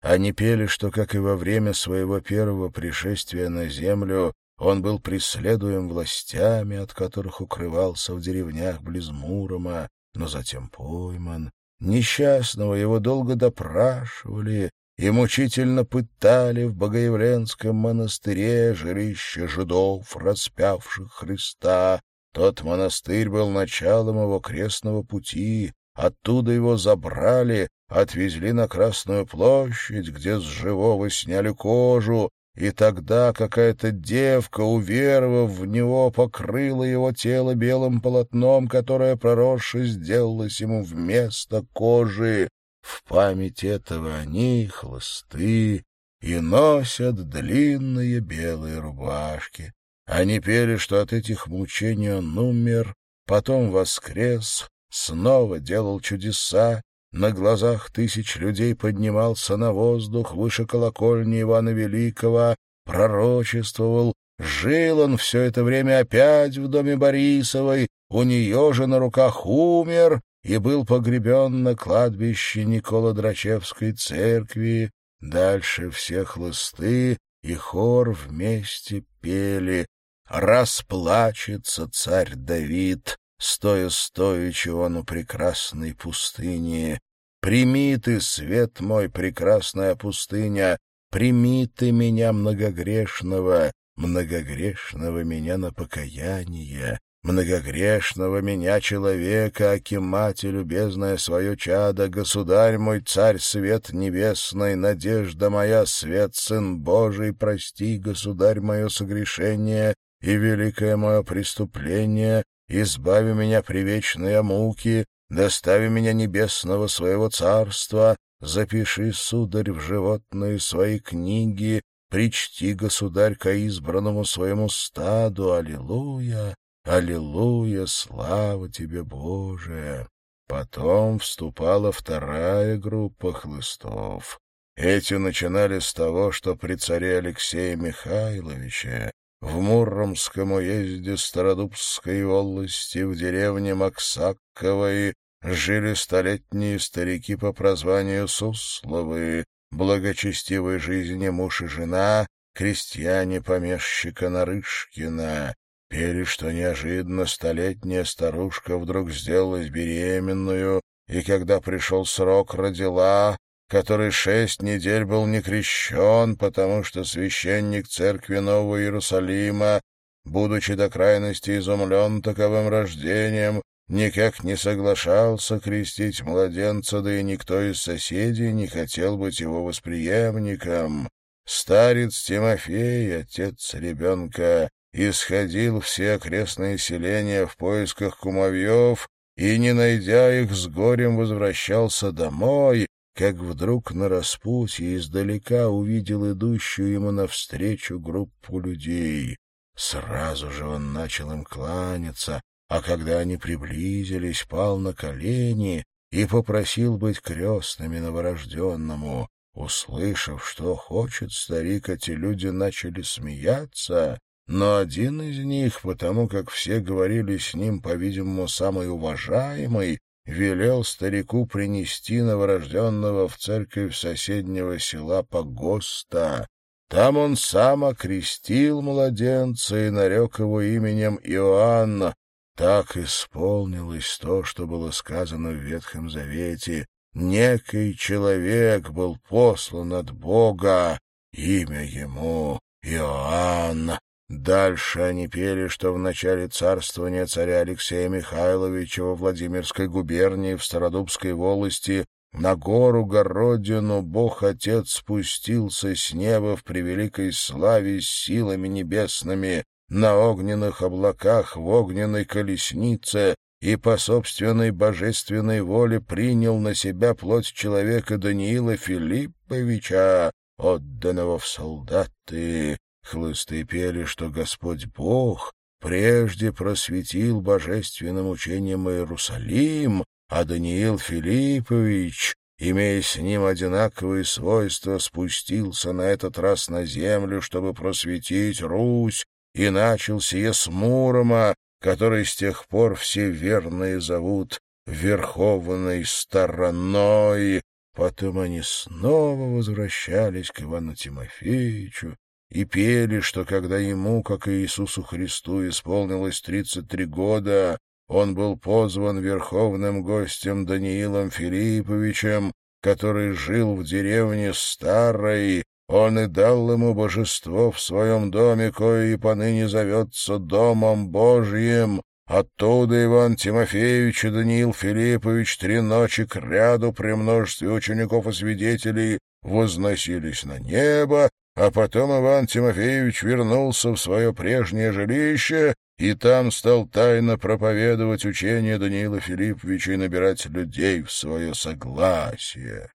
Они пели, что, как и во время своего первого пришествия на землю, он был преследуем властями, от которых укрывался в деревнях близ Мурома, но затем пойман. Несчастного его долго допрашивали и мучительно пытали в Богоявленском монастыре жилище жидов, распявших Христа, тот монастырь был началом его крестного пути, оттуда его забрали, отвезли на Красную площадь, где с живого сняли кожу, и тогда какая-то девка, уверовав в него, покрыла его тело белым полотном, которое проросшее сделалось ему вместо кожи. В память этого они, хлысты, и носят длинные белые рубашки. Они пели, что от этих мучений он умер, потом воскрес, снова делал чудеса, на глазах тысяч людей поднимался на воздух выше колокольни Ивана Великого, пророчествовал, жил он все это время опять в доме Борисовой, у нее же на руках умер и был погребен на кладбище Никола-Драчевской церкви. Дальше все хлысты и хор вместе пели Расплачется царь Давид, стоя стоячи он у прекрасной пустыни. Прими ты, свет мой, прекрасная пустыня, прими ты меня многогрешного, многогрешного меня на покаяние, многогрешного меня человека, аки мать любезная свое чадо, государь мой, царь, свет небесный, надежда моя, свет, сын Божий, прости, государь, мое согрешение, и великое мое преступление, избави меня привечные муки, достави меня небесного своего царства, запиши, сударь, в животные свои книги, причти, государь, ко избранному своему стаду, аллилуйя, аллилуйя, слава тебе, Боже!» Потом вступала вторая группа хлыстов. Эти начинали с того, что при царе Алексее Михайловиче в Муромском уезде Стародубской волости в деревне Максаковой жили столетние старики по прозванию Сусловы, благочестивой жизни муж и жена, крестьяне-помещика Нарышкина. Пели, что неожиданно столетняя старушка вдруг сделалась беременную, и когда пришел срок, родила, который шесть недель был не крещен, потому что священник церкви Нового Иерусалима, будучи до крайности изумлен таковым рождением, никак не соглашался крестить младенца, да и никто из соседей не хотел быть его восприемником. Старец Тимофей, отец ребенка, исходил все окрестные селения в поисках кумовьев и, не найдя их, с горем возвращался домой, как вдруг на распутье издалека увидел идущую ему навстречу группу людей. Сразу же он начал им кланяться, а когда они приблизились, пал на колени и попросил быть крестными новорожденному. Услышав, что хочет старик, эти люди начали смеяться, но один из них, потому как все говорили с ним, по-видимому, самый уважаемый, велел старику принести новорожденного в церковь соседнего села Погоста. Там он сам окрестил младенца и нарек его именем Иоанна. Так исполнилось то, что было сказано в Ветхом Завете. Некий человек был послан от Бога, имя ему Иоанн. Дальше они пели, что в начале царствования царя Алексея Михайловича во Владимирской губернии в Стародубской волости на гору Городину Бог-Отец спустился с неба в превеликой славе с силами небесными, на огненных облаках, в огненной колеснице, и по собственной божественной воле принял на себя плоть человека Даниила Филипповича, отданного в солдаты. Хлысты пели, что Господь Бог прежде просветил божественным учением Иерусалим, а Даниил Филиппович, имея с ним одинаковые свойства, спустился на этот раз на землю, чтобы просветить Русь, и начал сие с Мурома, который с тех пор все верные зовут Верховной Стороной. Потом они снова возвращались к Ивану Тимофеевичу, и пели, что когда ему, как и Иисусу Христу, исполнилось тридцать три года, он был позван верховным гостем Даниилом Филипповичем, который жил в деревне Старой, он и дал ему божество в своем доме, кое и поныне зовется Домом Божьим. Оттуда Иван Тимофеевич и Даниил Филиппович три ночи кряду при множестве учеников и свидетелей возносились на небо, а потом Иван Тимофеевич вернулся в свое прежнее жилище и там стал тайно проповедовать учение Даниила Филипповича и набирать людей в свое согласие.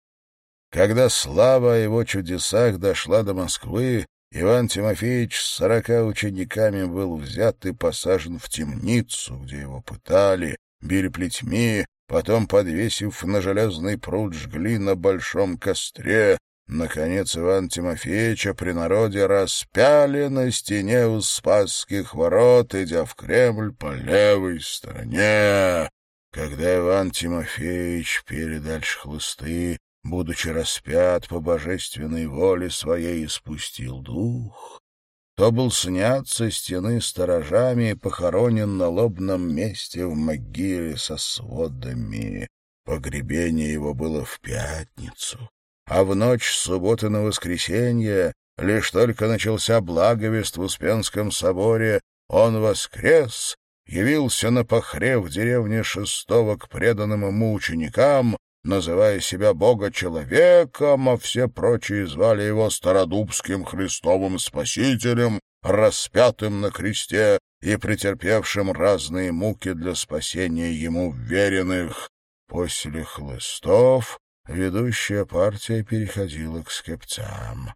Когда слава о его чудесах дошла до Москвы, Иван Тимофеевич с сорока учениками был взят и посажен в темницу, где его пытали, били плетьми, потом, подвесив на железный пруд, жгли на большом костре, Наконец Иван Тимофеевича при народе распяли на стене у Спасских ворот, идя в Кремль по левой стороне. Когда Иван Тимофеевич передал хлысты, будучи распят по божественной воле своей, испустил дух, то был снят со стены сторожами и похоронен на лобном месте в могиле со сводами. Погребение его было в пятницу а в ночь с субботы на воскресенье, лишь только начался благовест в Успенском соборе, он воскрес, явился на похре в деревне Шестого к преданным ему ученикам, называя себя Бога-человеком, а все прочие звали его Стародубским Христовым Спасителем, распятым на кресте и претерпевшим разные муки для спасения ему веренных. После хлыстов ведущая партия переходила к скопцам.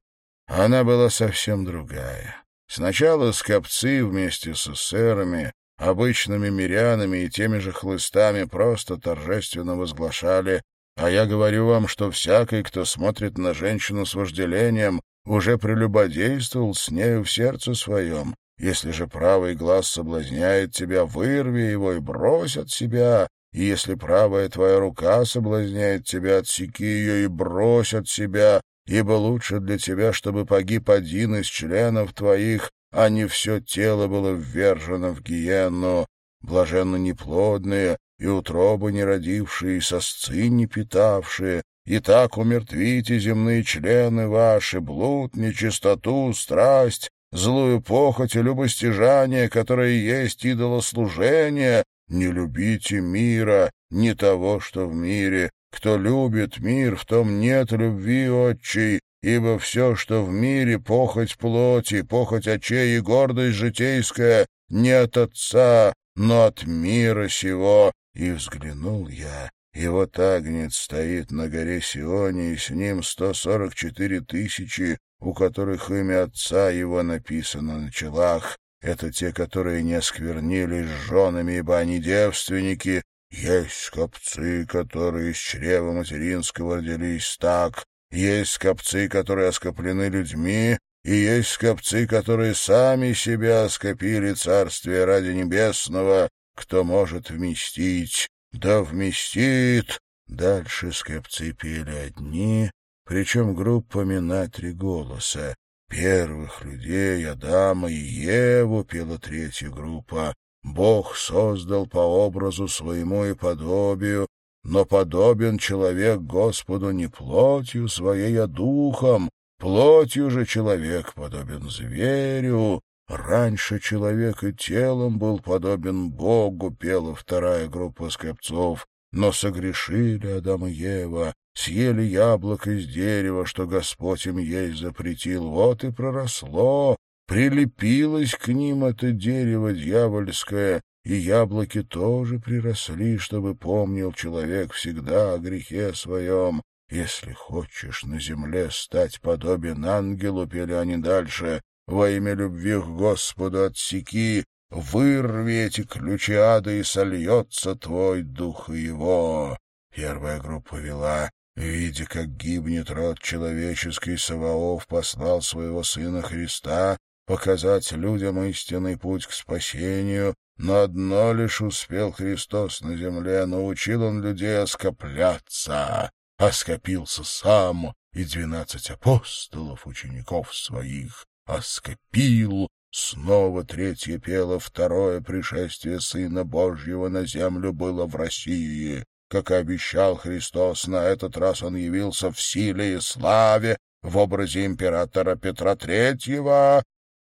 Она была совсем другая. Сначала скопцы вместе с эсерами, обычными мирянами и теми же хлыстами просто торжественно возглашали «А я говорю вам, что всякий, кто смотрит на женщину с вожделением, уже прелюбодействовал с нею в сердце своем. Если же правый глаз соблазняет тебя, вырви его и брось от себя, и если правая твоя рука соблазняет тебя, отсеки ее и брось от себя, ибо лучше для тебя, чтобы погиб один из членов твоих, а не все тело было ввержено в гиенну. Блаженно неплодные и утробы не родившие, и сосцы не питавшие, и так умертвите земные члены ваши, блуд, нечистоту, страсть, злую похоть и любостяжание, которые есть идолослужение, не любите мира, не того, что в мире. Кто любит мир, в том нет любви отчей, ибо все, что в мире, похоть плоти, похоть очей и гордость житейская, не от Отца, но от мира сего. И взглянул я, и вот Агнец стоит на горе Сионе, и с ним сто сорок четыре тысячи, у которых имя Отца его написано на челах, это те, которые не осквернились женами, ибо они девственники. Есть скопцы, которые из чрева материнского родились так. Есть скопцы, которые оскоплены людьми, и есть скопцы, которые сами себя оскопили царствие ради небесного. Кто может вместить, да вместит. Дальше скопцы пели одни, причем группами на три голоса. Первых людей, Адама и Еву, пела третья группа. Бог создал по образу своему и подобию, но подобен человек Господу не плотью своей, а духом. Плотью же человек подобен зверю. Раньше человек и телом был подобен Богу, пела вторая группа скопцов. Но согрешили Адам и Ева, съели яблоко из дерева, что Господь им есть запретил. Вот и проросло, прилепилось к ним это дерево дьявольское, и яблоки тоже приросли, чтобы помнил человек всегда о грехе своем. Если хочешь на земле стать подобен ангелу, пели они дальше, во имя любви к Господу отсеки, Вырви эти ключи ада, и сольется твой дух и его. Первая группа вела. Видя, как гибнет род человеческий, Саваоф послал своего сына Христа показать людям истинный путь к спасению, но одно лишь успел Христос на земле, научил он людей оскопляться, оскопился сам, и двенадцать апостолов, учеников своих, оскопил, Снова третье пело, второе пришествие Сына Божьего на землю было в России. Как и обещал Христос, на этот раз он явился в силе и славе в образе императора Петра Третьего.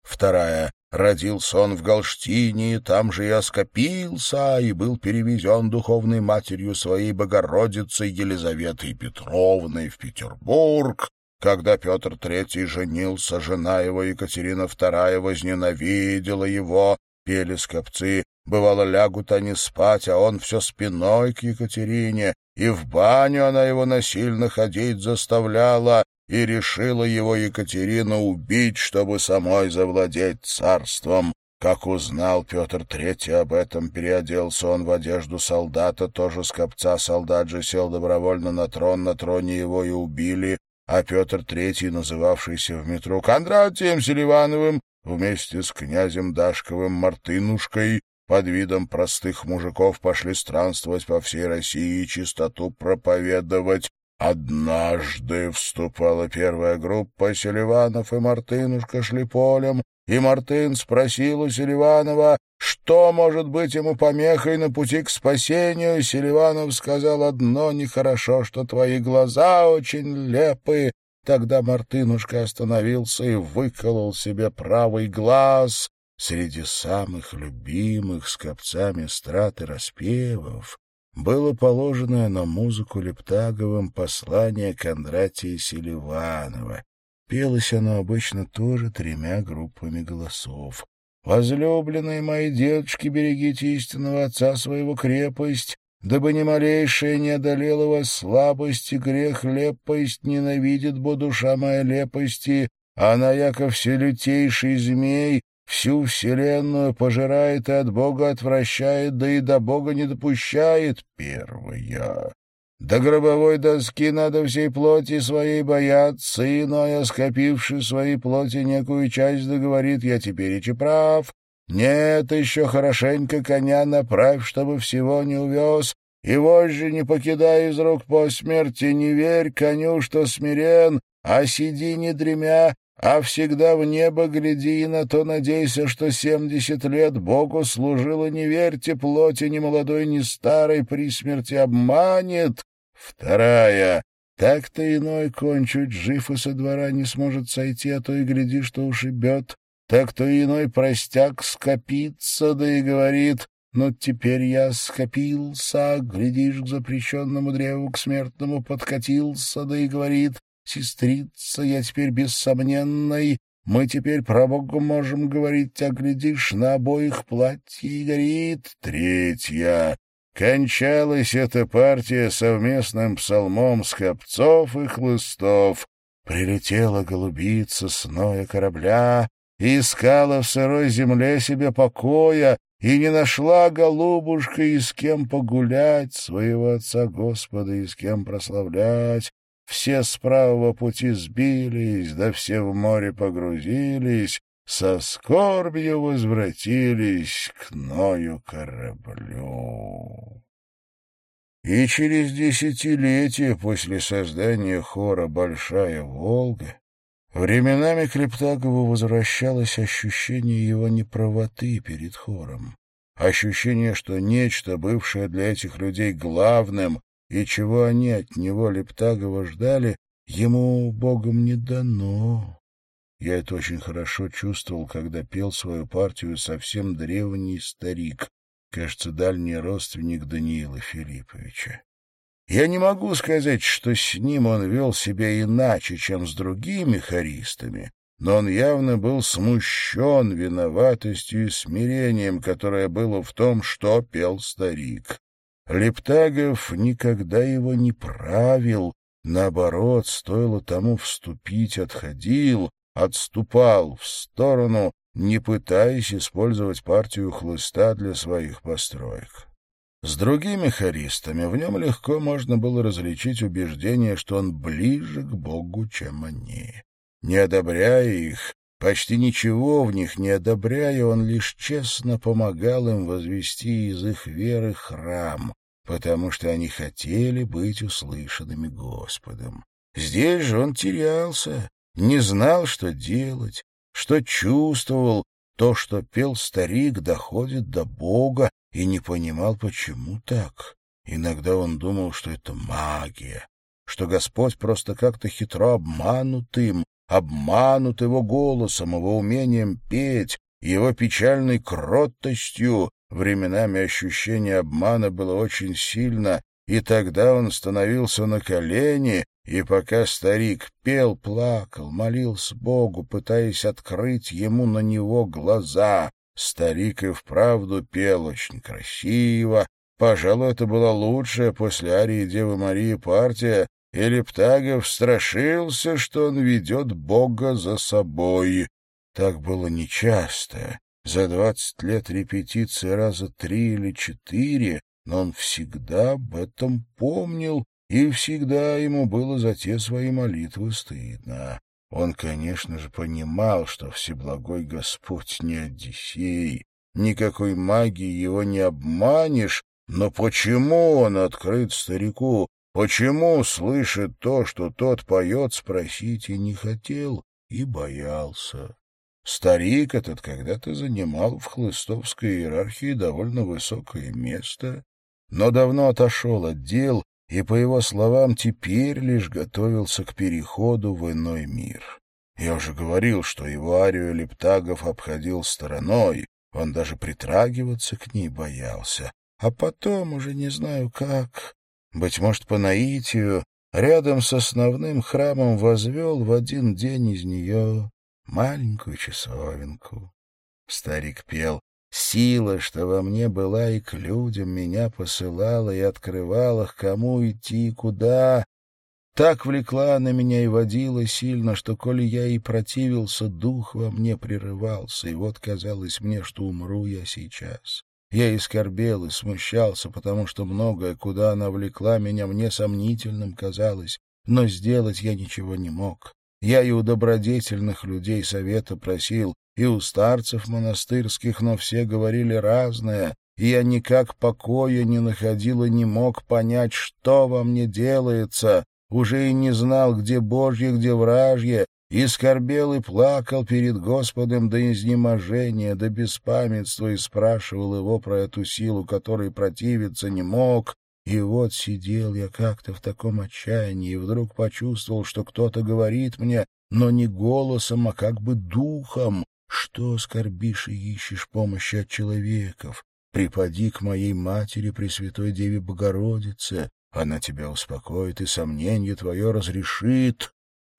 Вторая. Родился он в Галштине, там же и оскопился, и был перевезен духовной матерью своей Богородицы Елизаветой Петровной в Петербург, когда Петр Третий женился, жена его Екатерина II возненавидела его, пели скопцы. Бывало, лягут они спать, а он все спиной к Екатерине, и в баню она его насильно ходить заставляла, и решила его Екатерина убить, чтобы самой завладеть царством. Как узнал Петр Третий об этом, переоделся он в одежду солдата, тоже скопца. Солдат же сел добровольно на трон, на троне его и убили а Петр Третий, называвшийся в метро Кондратием Селивановым, вместе с князем Дашковым Мартынушкой под видом простых мужиков пошли странствовать по всей России и чистоту проповедовать. Однажды вступала первая группа Селиванов и Мартынушка шли полем, и Мартын спросил у Селиванова, что может быть ему помехой на пути к спасению. Селиванов сказал одно нехорошо, что твои глаза очень лепые. Тогда Мартынушка остановился и выколол себе правый глаз. Среди самых любимых скопцами страт и распевов было положенное на музыку Лептаговым послание Кондратия Селиванова. Пелось оно обычно тоже тремя группами голосов. «Возлюбленные мои деточки, берегите истинного отца своего крепость, дабы ни малейшее не одолела вас слабость грех лепость, ненавидит бо душа моя лепости, а на яко все лютейший змей, всю вселенную пожирает и от Бога отвращает, да и до Бога не допущает. Первая. До гробовой доски надо всей плоти своей бояться, иной, скопивший своей плоти некую часть, договорит, я теперь и прав. Нет, еще хорошенько коня направь, чтобы всего не увез, и вожжи не покидай из рук по смерти, не верь коню, что смирен, а сиди не дремя, а всегда в небо гляди и на то надейся, что семьдесят лет Богу служило, не верьте плоти ни молодой, ни старой, при смерти обманет. Вторая. Так-то иной конь чуть жив и со двора не сможет сойти, а то и гляди, что ушибет. Так-то иной простяк скопится, да и говорит, «Ну, теперь я скопился, глядишь, к запрещенному древу, к смертному подкатился, да и говорит, Сестрица, я теперь бессомненной, мы теперь про Бога можем говорить, а глядишь, на обоих платье горит. Третья. Кончалась эта партия совместным псалмом скопцов и хлыстов. Прилетела голубица с ноя корабля искала в сырой земле себе покоя, и не нашла голубушка и с кем погулять, своего отца Господа и с кем прославлять. Все с правого пути сбились, да все в море погрузились, со скорбью возвратились к Ною кораблю. И через десятилетия после создания хора «Большая Волга» временами Клептагову возвращалось ощущение его неправоты перед хором, ощущение, что нечто, бывшее для этих людей главным, и чего они от него, Лептагова, ждали, ему Богом не дано. Я это очень хорошо чувствовал, когда пел свою партию совсем древний старик, кажется, дальний родственник Даниила Филипповича. Я не могу сказать, что с ним он вел себя иначе, чем с другими хористами, но он явно был смущен виноватостью и смирением, которое было в том, что пел старик. Лептагов никогда его не правил, наоборот, стоило тому вступить, отходил, отступал в сторону, не пытаясь использовать партию хлыста для своих построек. С другими хористами в нем легко можно было различить убеждение, что он ближе к Богу, чем они. Не одобряя их, почти ничего в них не одобряя, он лишь честно помогал им возвести из их веры храм, потому что они хотели быть услышанными Господом. Здесь же он терялся, не знал, что делать, что чувствовал, то, что пел старик, доходит до Бога, и не понимал, почему так. Иногда он думал, что это магия, что Господь просто как-то хитро обманут им, обманут его голосом, его умением петь, его печальной кротостью, Временами ощущение обмана было очень сильно, и тогда он становился на колени, и пока старик пел, плакал, молился Богу, пытаясь открыть ему на него глаза. Старик и вправду пел очень красиво. Пожалуй, это была лучшая после арии Девы Марии партия, и Лептагов страшился, что он ведет Бога за собой. Так было нечасто, за двадцать лет репетиции раза три или четыре, но он всегда об этом помнил, и всегда ему было за те свои молитвы стыдно. Он, конечно же, понимал, что Всеблагой Господь не Одиссей, никакой магии его не обманешь, но почему он открыт старику, почему слышит то, что тот поет, спросить и не хотел, и боялся. Старик этот когда-то занимал в хлыстовской иерархии довольно высокое место, но давно отошел от дел и, по его словам, теперь лишь готовился к переходу в иной мир. Я уже говорил, что его арию Лептагов обходил стороной, он даже притрагиваться к ней боялся. А потом, уже не знаю как, быть может, по наитию, рядом с основным храмом возвел в один день из нее маленькую часовенку. Старик пел «Сила, что во мне была и к людям меня посылала и открывала, к кому идти и куда». Так влекла она меня и водила сильно, что, коли я и противился, дух во мне прерывался, и вот казалось мне, что умру я сейчас. Я и скорбел, и смущался, потому что многое, куда она влекла меня, мне сомнительным казалось, но сделать я ничего не мог. Я и у добродетельных людей совета просил, и у старцев монастырских, но все говорили разное, и я никак покоя не находил и не мог понять, что во мне делается, уже и не знал, где Божье, где вражье, и скорбел и плакал перед Господом до изнеможения, до беспамятства, и спрашивал его про эту силу, которой противиться не мог. И вот сидел я как-то в таком отчаянии, и вдруг почувствовал, что кто-то говорит мне, но не голосом, а как бы духом, что скорбишь и ищешь помощи от человеков? Припади к моей матери, Пресвятой Деве Богородице, она тебя успокоит и сомнение твое разрешит.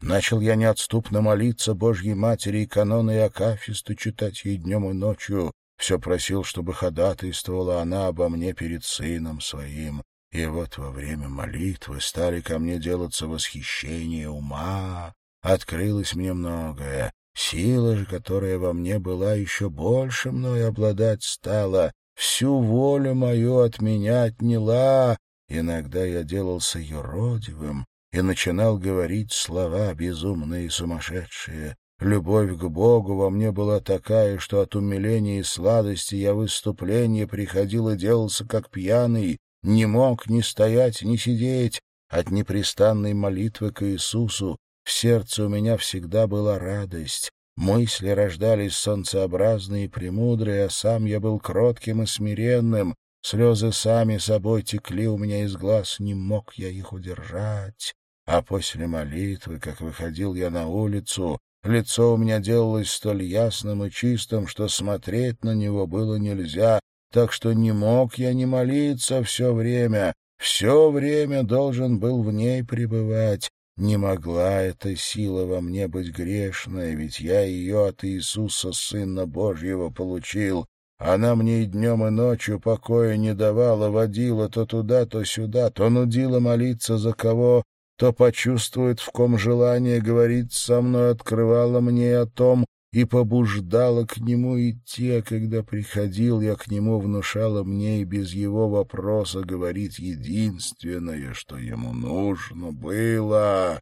Начал я неотступно молиться Божьей Матери и каноны и акафисты читать ей днем и ночью. Все просил, чтобы ходатайствовала она обо мне перед сыном своим. И вот во время молитвы стали ко мне делаться восхищение ума. Открылось мне многое. Сила же, которая во мне была, еще больше мной обладать стала. Всю волю мою от меня отняла. Иногда я делался юродивым, и начинал говорить слова безумные и сумасшедшие. Любовь к Богу во мне была такая, что от умиления и сладости я в выступление приходил и делался как пьяный, не мог ни стоять, ни сидеть. От непрестанной молитвы к Иисусу в сердце у меня всегда была радость. Мысли рождались солнцеобразные и премудрые, а сам я был кротким и смиренным. Слезы сами собой текли у меня из глаз, не мог я их удержать. А после молитвы, как выходил я на улицу, лицо у меня делалось столь ясным и чистым, что смотреть на него было нельзя, так что не мог я не молиться все время, все время должен был в ней пребывать. Не могла эта сила во мне быть грешная, ведь я ее от Иисуса, Сына Божьего, получил. Она мне и днем, и ночью покоя не давала, водила то туда, то сюда, то нудила молиться за кого, то почувствует, в ком желание говорить со мной, открывала мне о том и побуждала к нему идти, а когда приходил я к нему, внушала мне и без его вопроса говорить единственное, что ему нужно было.